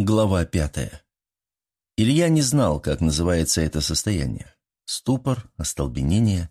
Глава пятая. Илья не знал, как называется это состояние. Ступор, остолбенение,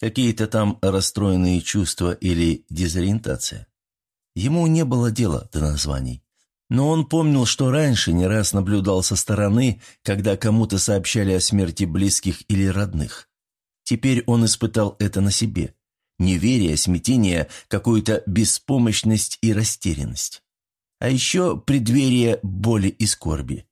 какие-то там расстроенные чувства или дезориентация. Ему не было дела до названий. Но он помнил, что раньше не раз наблюдал со стороны, когда кому-то сообщали о смерти близких или родных. Теперь он испытал это на себе. Неверие, смятение, какую-то беспомощность и растерянность. А еще преддверие боли и скорби.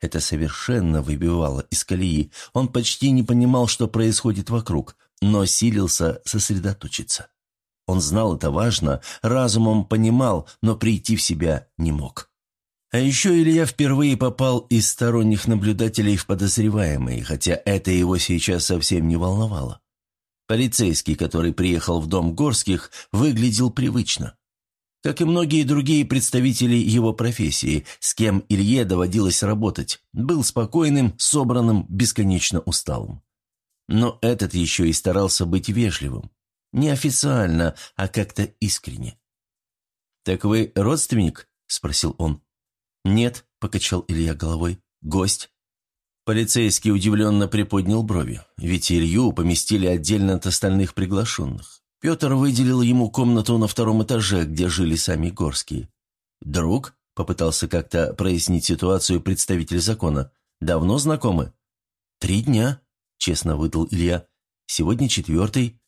Это совершенно выбивало из колеи. Он почти не понимал, что происходит вокруг, но силился сосредоточиться. Он знал это важно, разумом понимал, но прийти в себя не мог. А еще Илья впервые попал из сторонних наблюдателей в подозреваемые, хотя это его сейчас совсем не волновало. Полицейский, который приехал в дом Горских, выглядел привычно как и многие другие представители его профессии, с кем Илье доводилось работать, был спокойным, собранным, бесконечно усталым. Но этот еще и старался быть вежливым. Не официально, а как-то искренне. «Так вы родственник?» – спросил он. «Нет», – покачал Илья головой. «Гость». Полицейский удивленно приподнял брови, ведь Илью поместили отдельно от остальных приглашенных. Петр выделил ему комнату на втором этаже, где жили сами Горские. «Друг?» – попытался как-то прояснить ситуацию представитель закона. «Давно знакомы?» «Три дня», – честно выдал Илья. «Сегодня четвертый».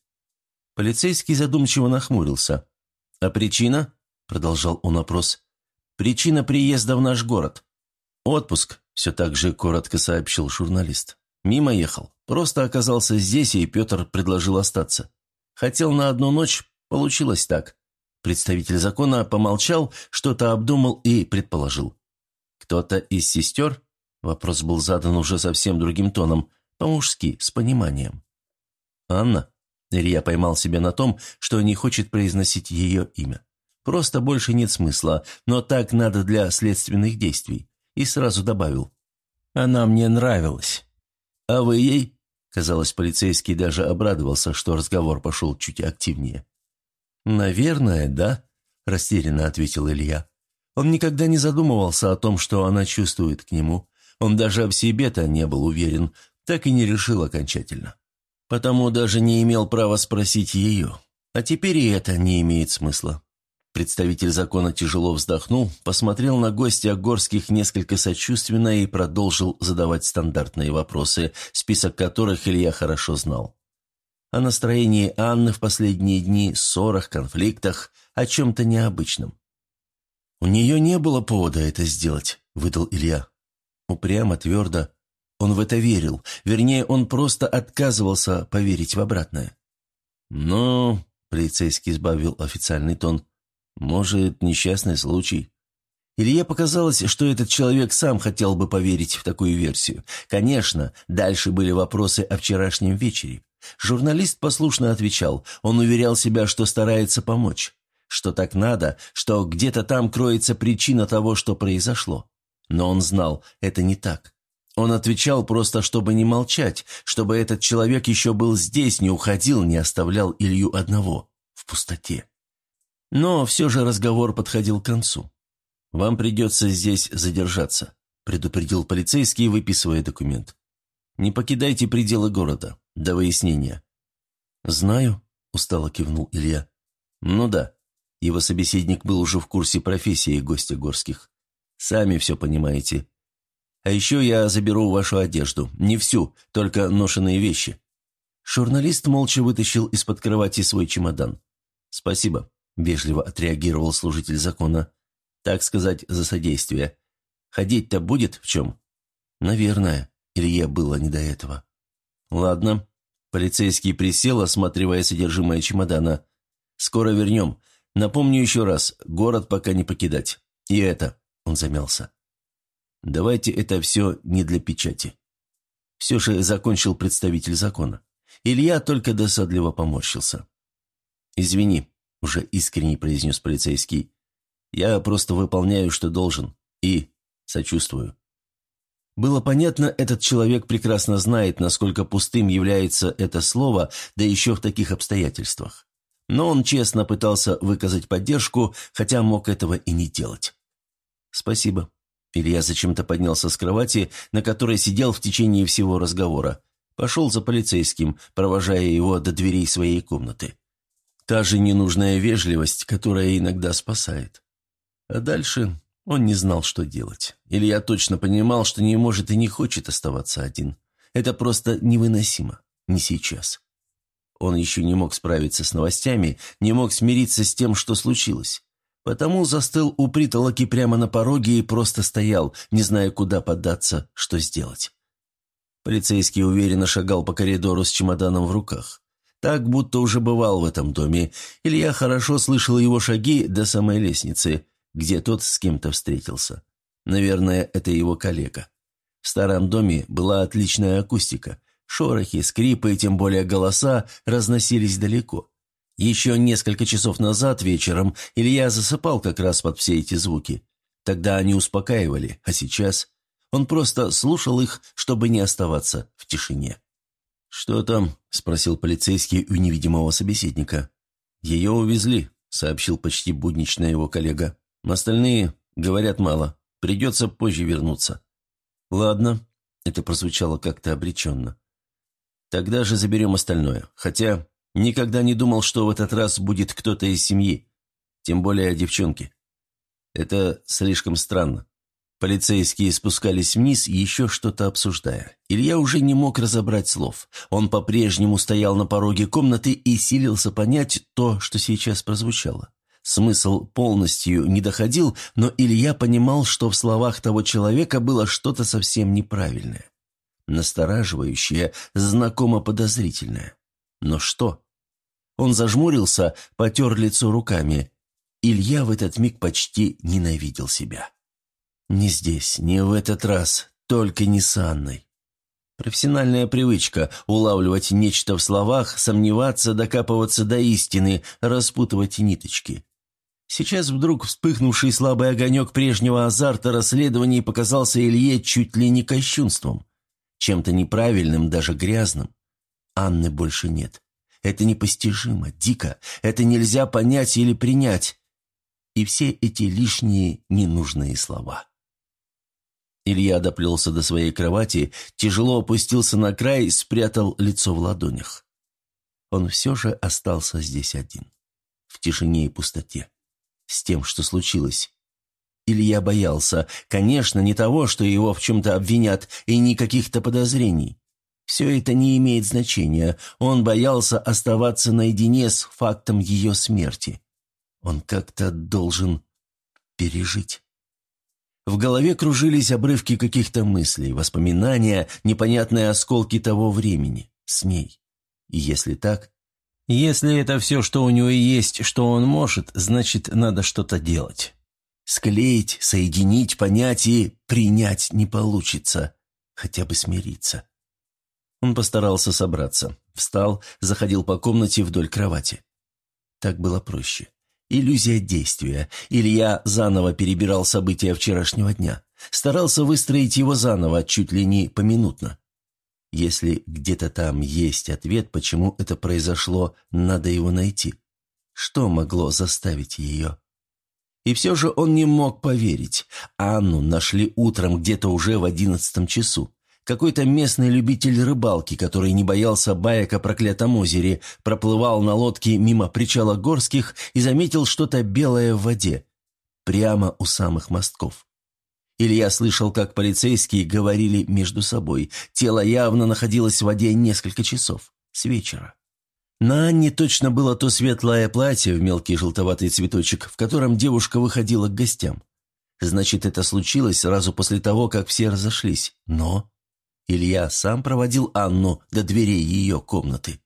Полицейский задумчиво нахмурился. «А причина?» – продолжал он опрос. «Причина приезда в наш город». «Отпуск», – все так же коротко сообщил журналист. «Мимо ехал. Просто оказался здесь, и Петр предложил остаться. Хотел на одну ночь, получилось так. Представитель закона помолчал, что-то обдумал и предположил. «Кто-то из сестер?» Вопрос был задан уже совсем другим тоном, по-мужски, с пониманием. «Анна?» Илья поймал себя на том, что не хочет произносить ее имя. Просто больше нет смысла, но так надо для следственных действий. И сразу добавил. «Она мне нравилась». «А вы ей?» Казалось, полицейский даже обрадовался, что разговор пошел чуть активнее. «Наверное, да», – растерянно ответил Илья. Он никогда не задумывался о том, что она чувствует к нему. Он даже об себе-то не был уверен, так и не решил окончательно. Потому даже не имел права спросить ее. А теперь и это не имеет смысла. Представитель закона тяжело вздохнул, посмотрел на гостя Горских несколько сочувственно и продолжил задавать стандартные вопросы, список которых Илья хорошо знал. О настроении Анны в последние дни, ссорах, конфликтах, о чем-то необычном. «У нее не было повода это сделать», — выдал Илья. Упрямо, твердо. Он в это верил. Вернее, он просто отказывался поверить в обратное. «Ну...» — полицейский сбавил официальный тон — может, несчастный случай. Илье показалось, что этот человек сам хотел бы поверить в такую версию. Конечно, дальше были вопросы о вчерашнем вечере. Журналист послушно отвечал. Он уверял себя, что старается помочь. Что так надо, что где-то там кроется причина того, что произошло. Но он знал, это не так. Он отвечал просто, чтобы не молчать, чтобы этот человек еще был здесь, не уходил, не оставлял Илью одного, в пустоте. Но все же разговор подходил к концу. «Вам придется здесь задержаться», – предупредил полицейский, выписывая документ. «Не покидайте пределы города. До выяснения». «Знаю», – устало кивнул Илья. «Ну да». Его собеседник был уже в курсе профессии гостя Горских. «Сами все понимаете. А еще я заберу вашу одежду. Не всю, только ношенные вещи». Журналист молча вытащил из-под кровати свой чемодан. «Спасибо. – вежливо отреагировал служитель закона. «Так сказать, за содействие. Ходить-то будет в чем?» «Наверное. Илье было не до этого». «Ладно». Полицейский присел, осматривая содержимое чемодана. «Скоро вернем. Напомню еще раз, город пока не покидать. И это...» – он замялся. «Давайте это все не для печати». Все же закончил представитель закона. Илья только досадливо поморщился. «Извини», уже искренне произнес полицейский. «Я просто выполняю, что должен. И сочувствую». Было понятно, этот человек прекрасно знает, насколько пустым является это слово, да еще в таких обстоятельствах. Но он честно пытался выказать поддержку, хотя мог этого и не делать. «Спасибо». Илья зачем-то поднялся с кровати, на которой сидел в течение всего разговора. Пошел за полицейским, провожая его до дверей своей комнаты. Та же ненужная вежливость, которая иногда спасает. А дальше он не знал, что делать. Илья точно понимал, что не может и не хочет оставаться один. Это просто невыносимо. Не сейчас. Он еще не мог справиться с новостями, не мог смириться с тем, что случилось. Потому застыл у притолоки прямо на пороге и просто стоял, не зная, куда податься, что сделать. Полицейский уверенно шагал по коридору с чемоданом в руках. Так, будто уже бывал в этом доме. Илья хорошо слышал его шаги до самой лестницы, где тот с кем-то встретился. Наверное, это его коллега. В старом доме была отличная акустика. Шорохи, скрипы и тем более голоса разносились далеко. Еще несколько часов назад вечером Илья засыпал как раз под все эти звуки. Тогда они успокаивали, а сейчас он просто слушал их, чтобы не оставаться в тишине. «Что там?» – спросил полицейский у невидимого собеседника. «Ее увезли», – сообщил почти буднично его коллега. «Остальные говорят мало. Придется позже вернуться». «Ладно», – это прозвучало как-то обреченно. «Тогда же заберем остальное. Хотя никогда не думал, что в этот раз будет кто-то из семьи. Тем более девчонки. Это слишком странно. Полицейские спускались вниз, еще что-то обсуждая. Илья уже не мог разобрать слов. Он по-прежнему стоял на пороге комнаты и силился понять то, что сейчас прозвучало. Смысл полностью не доходил, но Илья понимал, что в словах того человека было что-то совсем неправильное. Настораживающее, знакомо подозрительное. Но что? Он зажмурился, потер лицо руками. Илья в этот миг почти ненавидел себя. Не здесь, не в этот раз, только не с Анной. Профессиональная привычка – улавливать нечто в словах, сомневаться, докапываться до истины, распутывать ниточки. Сейчас вдруг вспыхнувший слабый огонек прежнего азарта расследований показался Илье чуть ли не кощунством. Чем-то неправильным, даже грязным. Анны больше нет. Это непостижимо, дико. Это нельзя понять или принять. И все эти лишние ненужные слова. Илья доплелся до своей кровати, тяжело опустился на край, спрятал лицо в ладонях. Он все же остался здесь один, в тишине и пустоте, с тем, что случилось. Илья боялся, конечно, не того, что его в чем-то обвинят, и не каких-то подозрений. Все это не имеет значения. Он боялся оставаться наедине с фактом ее смерти. Он как-то должен пережить. В голове кружились обрывки каких-то мыслей, воспоминания, непонятные осколки того времени. С ней. И если так... Если это все, что у него есть, что он может, значит, надо что-то делать. Склеить, соединить, понять и принять не получится. Хотя бы смириться. Он постарался собраться. Встал, заходил по комнате вдоль кровати. Так было проще. Иллюзия действия. Илья заново перебирал события вчерашнего дня. Старался выстроить его заново, чуть ли не поминутно. Если где-то там есть ответ, почему это произошло, надо его найти. Что могло заставить ее? И все же он не мог поверить. Анну нашли утром где-то уже в одиннадцатом часу. Какой-то местный любитель рыбалки, который не боялся баек о проклятом озере, проплывал на лодке мимо причала Горских и заметил что-то белое в воде, прямо у самых мостков. Илья слышал, как полицейские говорили между собой. Тело явно находилось в воде несколько часов, с вечера. На Анне точно было то светлое платье в мелкий желтоватый цветочек, в котором девушка выходила к гостям. Значит, это случилось сразу после того, как все разошлись. Но Илья сам проводил Анну до дверей ее комнаты.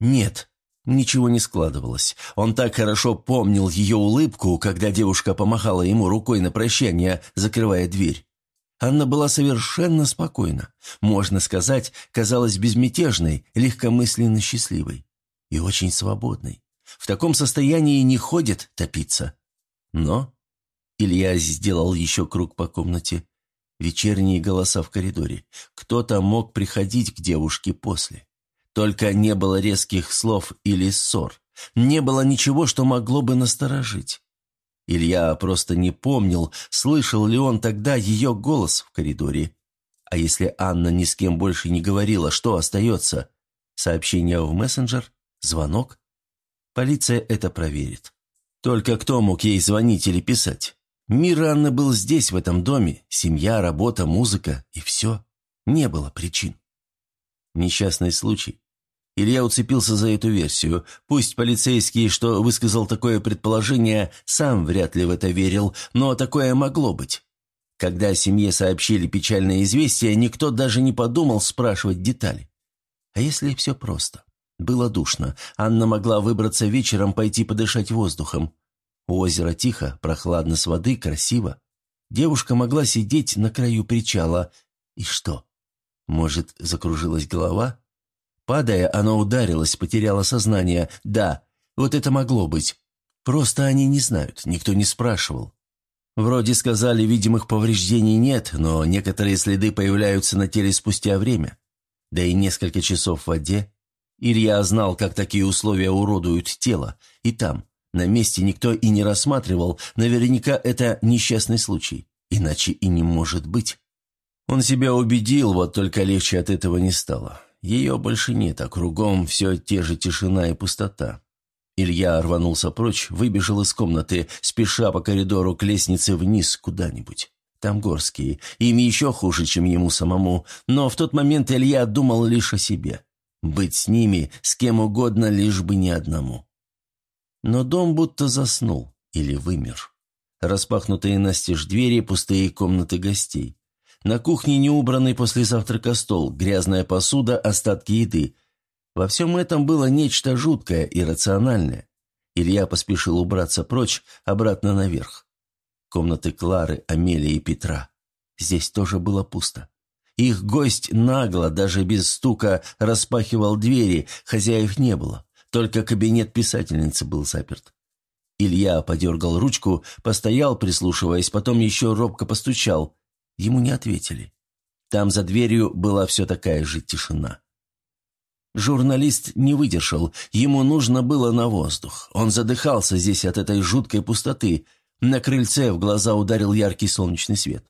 Нет, ничего не складывалось. Он так хорошо помнил ее улыбку, когда девушка помахала ему рукой на прощание, закрывая дверь. Анна была совершенно спокойна. Можно сказать, казалась безмятежной, легкомысленно счастливой. И очень свободной. В таком состоянии не ходит топиться. Но Илья сделал еще круг по комнате. Вечерние голоса в коридоре. Кто-то мог приходить к девушке после. Только не было резких слов или ссор. Не было ничего, что могло бы насторожить. Илья просто не помнил, слышал ли он тогда ее голос в коридоре. А если Анна ни с кем больше не говорила, что остается? Сообщение в мессенджер? Звонок? Полиция это проверит. Только кто мог ей звонить или писать? Мир Анны был здесь, в этом доме. Семья, работа, музыка и все. Не было причин. Несчастный случай. Илья уцепился за эту версию. Пусть полицейский, что высказал такое предположение, сам вряд ли в это верил, но такое могло быть. Когда семье сообщили печальное известие, никто даже не подумал спрашивать детали. А если все просто? Было душно. Анна могла выбраться вечером, пойти подышать воздухом. У озера тихо, прохладно с воды, красиво. Девушка могла сидеть на краю причала. И что? Может, закружилась голова? Падая, она ударилась, потеряла сознание. Да, вот это могло быть. Просто они не знают, никто не спрашивал. Вроде сказали, видимых повреждений нет, но некоторые следы появляются на теле спустя время. Да и несколько часов в воде. Илья знал, как такие условия уродуют тело. И там, на месте никто и не рассматривал, наверняка это несчастный случай. Иначе и не может быть. Он себя убедил, вот только легче от этого не стало. Ее больше нет, а кругом все те же тишина и пустота. Илья рванулся прочь, выбежал из комнаты, спеша по коридору к лестнице вниз куда-нибудь. Там горские, им еще хуже, чем ему самому, но в тот момент Илья думал лишь о себе. Быть с ними, с кем угодно, лишь бы не одному. Но дом будто заснул или вымер. Распахнутые настежь двери, пустые комнаты гостей. На кухне неубранный после завтрака стол, грязная посуда, остатки еды. Во всем этом было нечто жуткое, иррациональное. Илья поспешил убраться прочь, обратно наверх. Комнаты Клары, Амелии и Петра. Здесь тоже было пусто. Их гость нагло, даже без стука, распахивал двери, хозяев не было. Только кабинет писательницы был заперт. Илья подергал ручку, постоял, прислушиваясь, потом еще робко постучал. Ему не ответили. Там за дверью была все такая же тишина. Журналист не выдержал, ему нужно было на воздух. Он задыхался здесь от этой жуткой пустоты. На крыльце в глаза ударил яркий солнечный свет.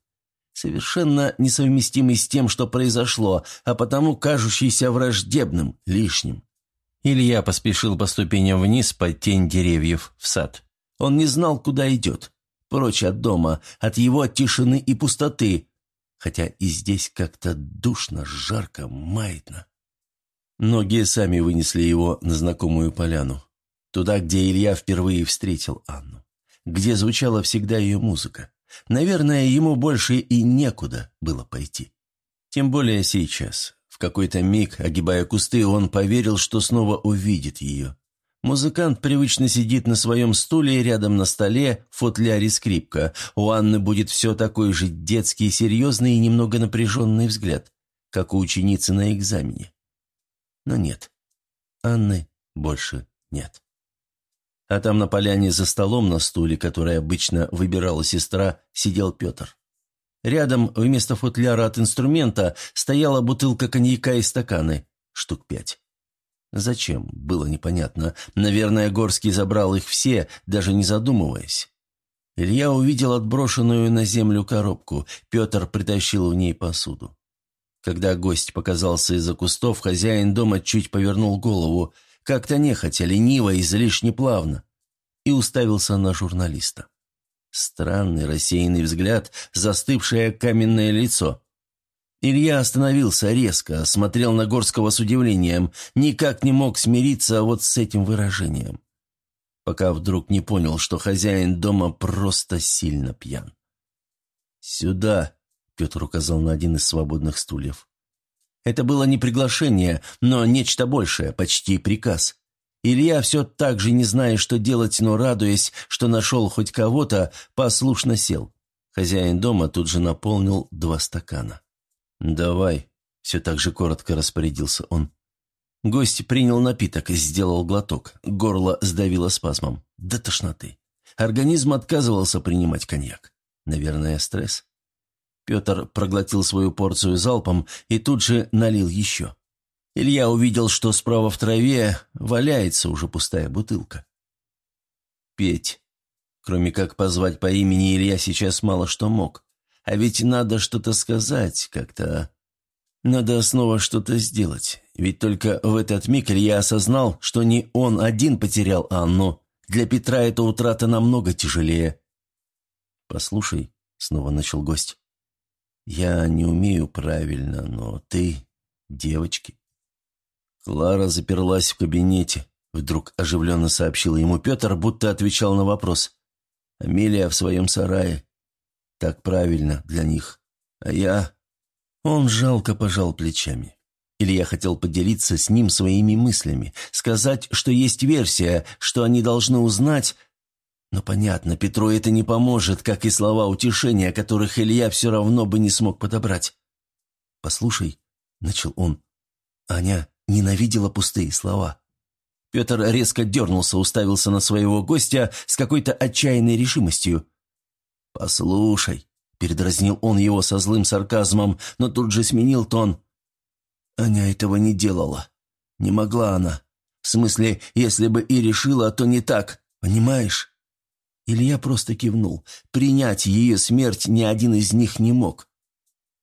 Совершенно несовместимый с тем, что произошло, а потому кажущийся враждебным, лишним. Илья поспешил по ступеням вниз под тень деревьев в сад. Он не знал, куда идет. Прочь от дома, от его тишины и пустоты. Хотя и здесь как-то душно, жарко, маятно. Ноги сами вынесли его на знакомую поляну. Туда, где Илья впервые встретил Анну. Где звучала всегда ее музыка. Наверное, ему больше и некуда было пойти. Тем более сейчас. Какой-то миг, огибая кусты, он поверил, что снова увидит ее. Музыкант привычно сидит на своем стуле рядом на столе, в футляре скрипка. У Анны будет все такой же детский, серьезный и немного напряженный взгляд, как у ученицы на экзамене. Но нет. Анны больше нет. А там на поляне за столом на стуле, который обычно выбирала сестра, сидел Петр. Рядом вместо футляра от инструмента стояла бутылка коньяка и стаканы, штук пять. Зачем, было непонятно. Наверное, Горский забрал их все, даже не задумываясь. Илья увидел отброшенную на землю коробку. Петр притащил в ней посуду. Когда гость показался из-за кустов, хозяин дома чуть повернул голову, как-то нехотя, лениво, излишне плавно, и уставился на журналиста. Странный рассеянный взгляд, застывшее каменное лицо. Илья остановился резко, смотрел на Горского с удивлением, никак не мог смириться вот с этим выражением. Пока вдруг не понял, что хозяин дома просто сильно пьян. «Сюда!» Петр указал на один из свободных стульев. Это было не приглашение, но нечто большее, почти приказ. Илья, все так же не зная, что делать, но радуясь, что нашел хоть кого-то, послушно сел. Хозяин дома тут же наполнил два стакана. «Давай», — все так же коротко распорядился он. Гость принял напиток и сделал глоток. Горло сдавило спазмом. До тошноты. Организм отказывался принимать коньяк. Наверное, стресс. Петр проглотил свою порцию залпом и тут же налил еще. Илья увидел, что справа в траве валяется уже пустая бутылка. «Петь». Кроме как позвать по имени Илья сейчас мало что мог. А ведь надо что-то сказать как-то. Надо снова что-то сделать. Ведь только в этот миг Илья осознал, что не он один потерял Анну. Для Петра эта утрата намного тяжелее. «Послушай», — снова начал гость, — «я не умею правильно, но ты — девочки». Клара заперлась в кабинете. Вдруг оживленно сообщил ему Петр, будто отвечал на вопрос. Амелия в своем сарае. Так правильно для них. А я... Он жалко пожал плечами. Или я хотел поделиться с ним своими мыслями, сказать, что есть версия, что они должны узнать... Но понятно, Петру это не поможет, как и слова утешения, которых Илья все равно бы не смог подобрать. «Послушай», — начал он, — «Аня ненавидела пустые слова. Петр резко дернулся, уставился на своего гостя с какой-то отчаянной решимостью. «Послушай», — передразнил он его со злым сарказмом, но тут же сменил тон. «Аня этого не делала. Не могла она. В смысле, если бы и решила, то не так, понимаешь?» Илья просто кивнул. Принять ее смерть ни один из них не мог.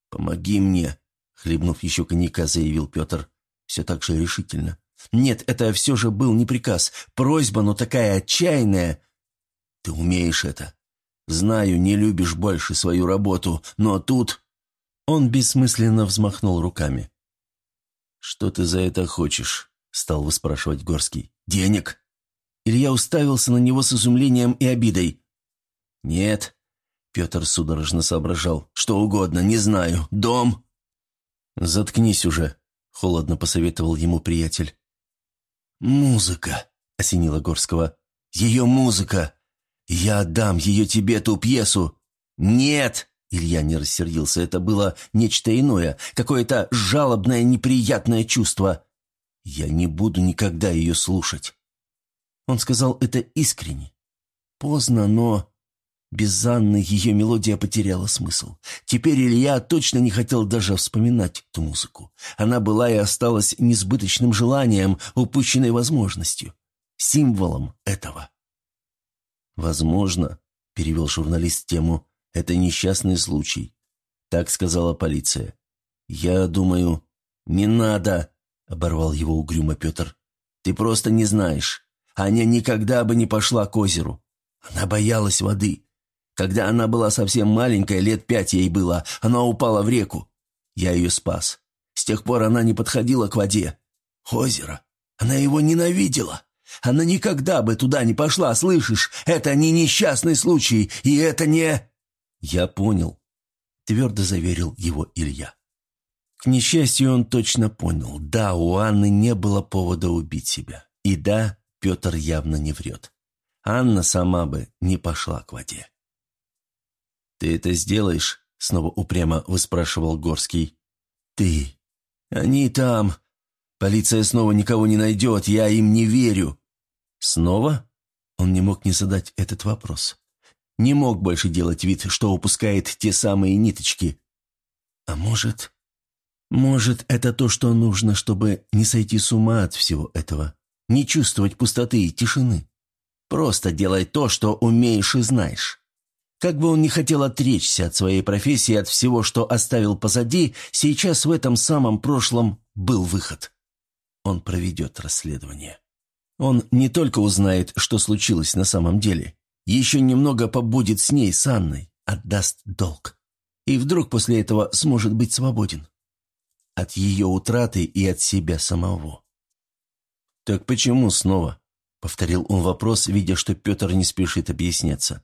«Помоги мне», — хлебнув еще коньяка, заявил Петр. Все так же решительно. Нет, это все же был не приказ. Просьба, но такая отчаянная. Ты умеешь это. Знаю, не любишь больше свою работу, но тут...» Он бессмысленно взмахнул руками. «Что ты за это хочешь?» — стал выспрашивать Горский. «Денег?» Илья уставился на него с изумлением и обидой. «Нет», — Петр судорожно соображал. «Что угодно, не знаю. Дом?» «Заткнись уже», — холодно посоветовал ему приятель. «Музыка», — осенила Горского. «Ее музыка! Я отдам ее тебе, ту пьесу!» «Нет!» — Илья не рассердился. Это было нечто иное, какое-то жалобное, неприятное чувство. «Я не буду никогда ее слушать». Он сказал это искренне. Поздно, но без Анны ее мелодия потеряла смысл. Теперь Илья точно не хотел даже вспоминать эту музыку. Она была и осталась несбыточным желанием, упущенной возможностью, символом этого. «Возможно», — перевел журналист тему, — «это несчастный случай». Так сказала полиция. «Я думаю...» «Не надо!» — оборвал его угрюмо Петр. «Ты просто не знаешь. Аня никогда бы не пошла к озеру. Она боялась воды. Когда она была совсем маленькая, лет пять ей было, она упала в реку. Я ее спас. С тех пор она не подходила к воде. Озеро. Она его ненавидела. Она никогда бы туда не пошла, слышишь? Это не несчастный случай, и это не...» «Я понял», — твердо заверил его Илья. К несчастью, он точно понял. Да, у Анны не было повода убить себя. И да, Петр явно не врет. Анна сама бы не пошла к воде. «Ты это сделаешь?» — снова упрямо выспрашивал Горский. «Ты. Они там. Полиция снова никого не найдет, я им не верю». «Снова?» Он не мог не задать этот вопрос. Не мог больше делать вид, что упускает те самые ниточки. «А может...» «Может, это то, что нужно, чтобы не сойти с ума от всего этого, не чувствовать пустоты и тишины. Просто делай то, что умеешь и знаешь». Как бы он ни хотел отречься от своей профессии, от всего, что оставил позади, сейчас в этом самом прошлом был выход. Он проведет расследование. Он не только узнает, что случилось на самом деле, еще немного побудет с ней, с Анной, отдаст долг. И вдруг после этого сможет быть свободен. От ее утраты и от себя самого. «Так почему снова?» — повторил он вопрос, видя, что Петр не спешит объясняться.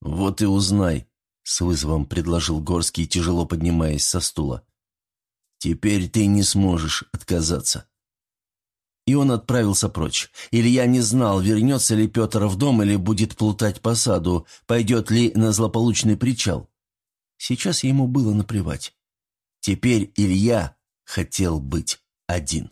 «Вот и узнай», — с вызовом предложил Горский, тяжело поднимаясь со стула. «Теперь ты не сможешь отказаться». И он отправился прочь. Илья не знал, вернется ли Петр в дом или будет плутать по саду, пойдет ли на злополучный причал. Сейчас ему было наплевать. Теперь Илья хотел быть один.